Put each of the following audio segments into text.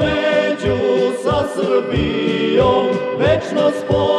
među sa Srbijom, večno spod.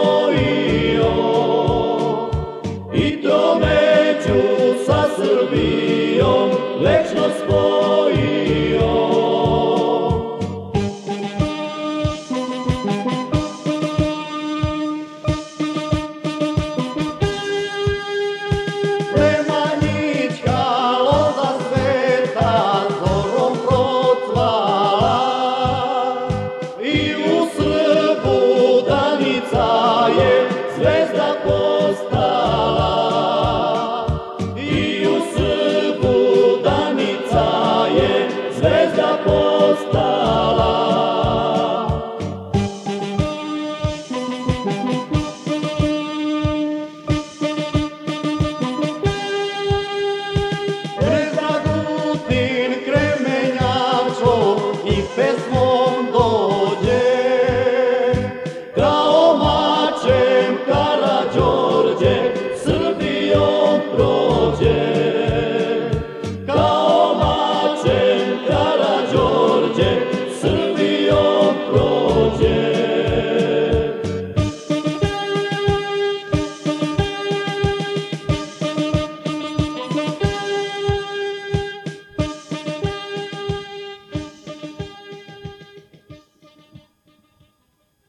love.